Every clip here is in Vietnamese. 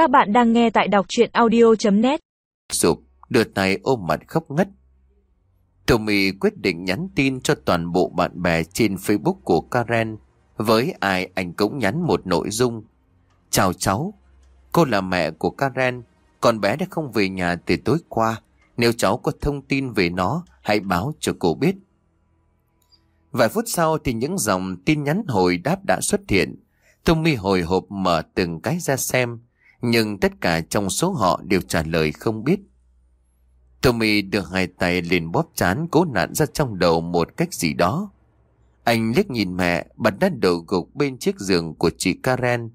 Các bạn đang nghe tại đọc chuyện audio.net Sụp, đưa tay ôm mặt khóc ngất. Tommy quyết định nhắn tin cho toàn bộ bạn bè trên Facebook của Karen. Với ai anh cũng nhắn một nội dung. Chào cháu, cô là mẹ của Karen. Con bé đã không về nhà từ tối qua. Nếu cháu có thông tin về nó, hãy báo cho cô biết. Vài phút sau thì những dòng tin nhắn hồi đáp đã xuất hiện. Tommy hồi hộp mở từng cái ra xem, nhưng tất cả trong số họ đều trả lời không biết. Tommy đưa hai tay lên bóp chán cố nặn ra trong đầu một cách gì đó. Anh liếc nhìn mẹ, bật đã đầu gục bên chiếc giường của chị Karen.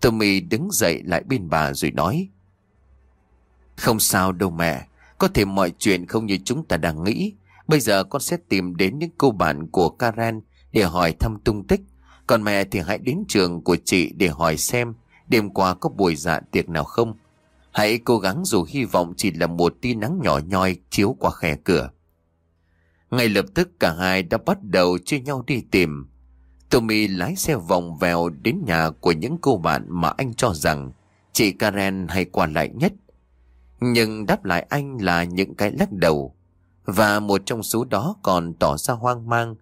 Tommy đứng dậy lại bên bà rồi nói. Không sao đâu mẹ, có thể mọi chuyện không như chúng ta đang nghĩ. Bây giờ con sẽ tìm đến những cô bạn của Karen để hỏi thăm tung tích. Còn mẹ thì hãy đến trường của chị để hỏi xem đêm qua có buổi dạ tiệc nào không. Hãy cố gắng dù hy vọng chỉ là một tia nắng nhỏ nhoi chiếu qua khe cửa. Ngay lập tức cả hai đã bắt đầu chia nhau đi tìm. Tommy lái xe vòng vèo đến nhà của những cô bạn mà anh cho rằng chị Karen hay qua lại nhất. Nhưng đáp lại anh là những cái lắc đầu. Và một trong số đó còn tỏ ra hoang mang.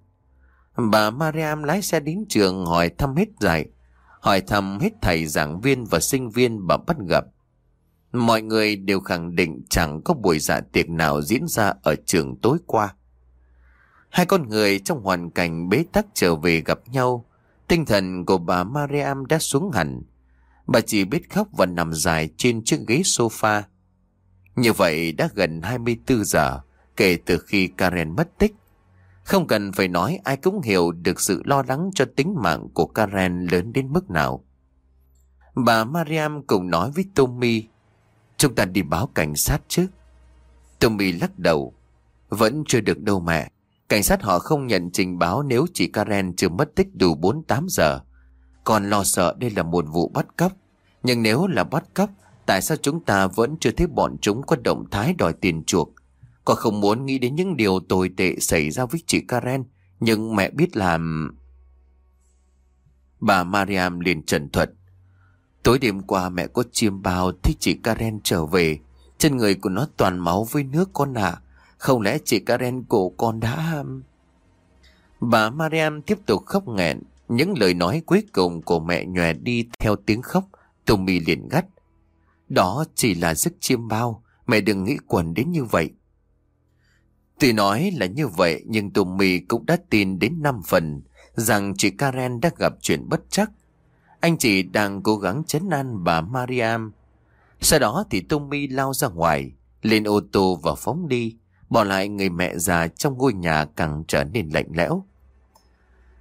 Bà Mariam lái xe đến trường hỏi thăm hết dạy. Hỏi thăm hết thầy giảng viên và sinh viên mà bắt gặp. Mọi người đều khẳng định chẳng có buổi dạ tiệc nào diễn ra ở trường tối qua. Hai con người trong hoàn cảnh bế tắc trở về gặp nhau. Tinh thần của bà Mariam đã xuống hẳn. Bà chỉ biết khóc và nằm dài trên chiếc ghế sofa. Như vậy đã gần 24 giờ kể từ khi Karen mất tích. Không cần phải nói ai cũng hiểu được sự lo lắng cho tính mạng của Karen lớn đến mức nào. Bà Mariam cùng nói với Tommy, chúng ta đi báo cảnh sát trước. Tommy lắc đầu, vẫn chưa được đâu mẹ. Cảnh sát họ không nhận trình báo nếu chị Karen chưa mất tích đủ 48 giờ. Còn lo sợ đây là một vụ bắt cóc. Nhưng nếu là bắt cóc, tại sao chúng ta vẫn chưa thấy bọn chúng có động thái đòi tiền chuộc? Con không muốn nghĩ đến những điều tồi tệ xảy ra với chị Karen, nhưng mẹ biết làm... Bà Mariam liền trần thuật. Tối đêm qua mẹ có chiêm bao thì chị Karen trở về. Trên người của nó toàn máu với nước con ạ. Không lẽ chị Karen cổ con đã... Bà Mariam tiếp tục khóc nghẹn. Những lời nói cuối cùng của mẹ nhòe đi theo tiếng khóc. Tommy liền gắt. Đó chỉ là giấc chiêm bao. Mẹ đừng nghĩ quẩn đến như vậy. Tuy nói là như vậy nhưng Tommy cũng đã tin đến 5 phần rằng chị Karen đã gặp chuyện bất chắc. Anh chị đang cố gắng chấn an bà Mariam. Sau đó thì Tommy lao ra ngoài, lên ô tô và phóng đi, bỏ lại người mẹ già trong ngôi nhà càng trở nên lạnh lẽo.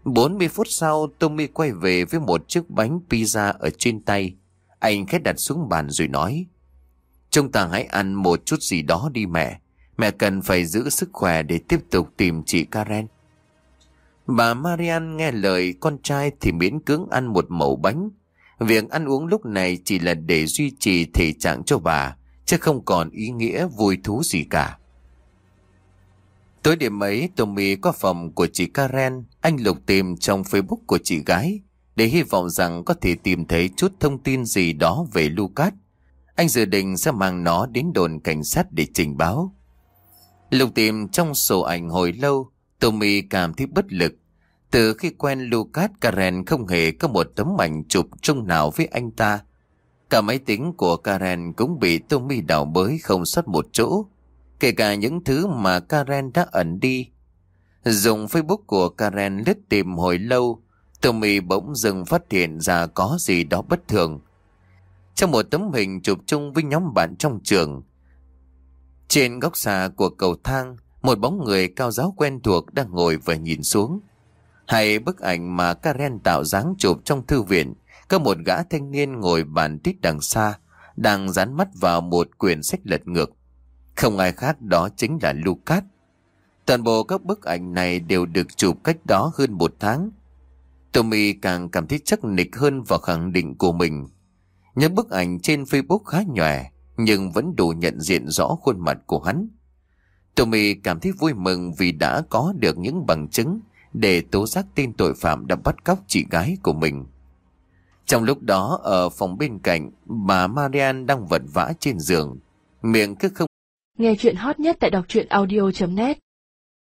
40 phút sau, Tommy quay về với một chiếc bánh pizza ở trên tay. Anh khét đặt xuống bàn rồi nói, Chúng ta hãy ăn một chút gì đó đi mẹ. Mẹ cần phải giữ sức khỏe để tiếp tục tìm chị Karen. Bà Marian nghe lời con trai thì miễn cưỡng ăn một mẩu bánh. Việc ăn uống lúc này chỉ là để duy trì thể trạng cho bà, chứ không còn ý nghĩa vui thú gì cả. Tối đêm ấy, Tommy có phòng của chị Karen, anh lục tìm trong Facebook của chị gái, để hy vọng rằng có thể tìm thấy chút thông tin gì đó về Lucas. Anh dự định sẽ mang nó đến đồn cảnh sát để trình báo. Lục tìm trong sổ ảnh hồi lâu, Tommy cảm thấy bất lực. Từ khi quen Lucas, Karen không hề có một tấm ảnh chụp chung nào với anh ta. Cả máy tính của Karen cũng bị Tommy đào bới không sót một chỗ. Kể cả những thứ mà Karen đã ẩn đi. Dùng Facebook của Karen lướt tìm hồi lâu, Tommy bỗng dừng phát hiện ra có gì đó bất thường. Trong một tấm hình chụp chung với nhóm bạn trong trường, trên góc xa của cầu thang, một bóng người cao giáo quen thuộc đang ngồi và nhìn xuống. Hay bức ảnh mà Karen tạo dáng chụp trong thư viện, có một gã thanh niên ngồi bàn tít đằng xa, đang dán mắt vào một quyển sách lật ngược. Không ai khác đó chính là Lucas. Toàn bộ các bức ảnh này đều được chụp cách đó hơn một tháng. Tommy càng cảm thấy chắc nịch hơn vào khẳng định của mình. Những bức ảnh trên Facebook khá nhòe, nhưng vẫn đủ nhận diện rõ khuôn mặt của hắn. Tommy cảm thấy vui mừng vì đã có được những bằng chứng để tố giác tin tội phạm đã bắt cóc chị gái của mình. Trong lúc đó ở phòng bên cạnh, bà Marian đang vật vã trên giường. Miệng cứ không Nghe chuyện hot nhất tại đọc truyện audio.net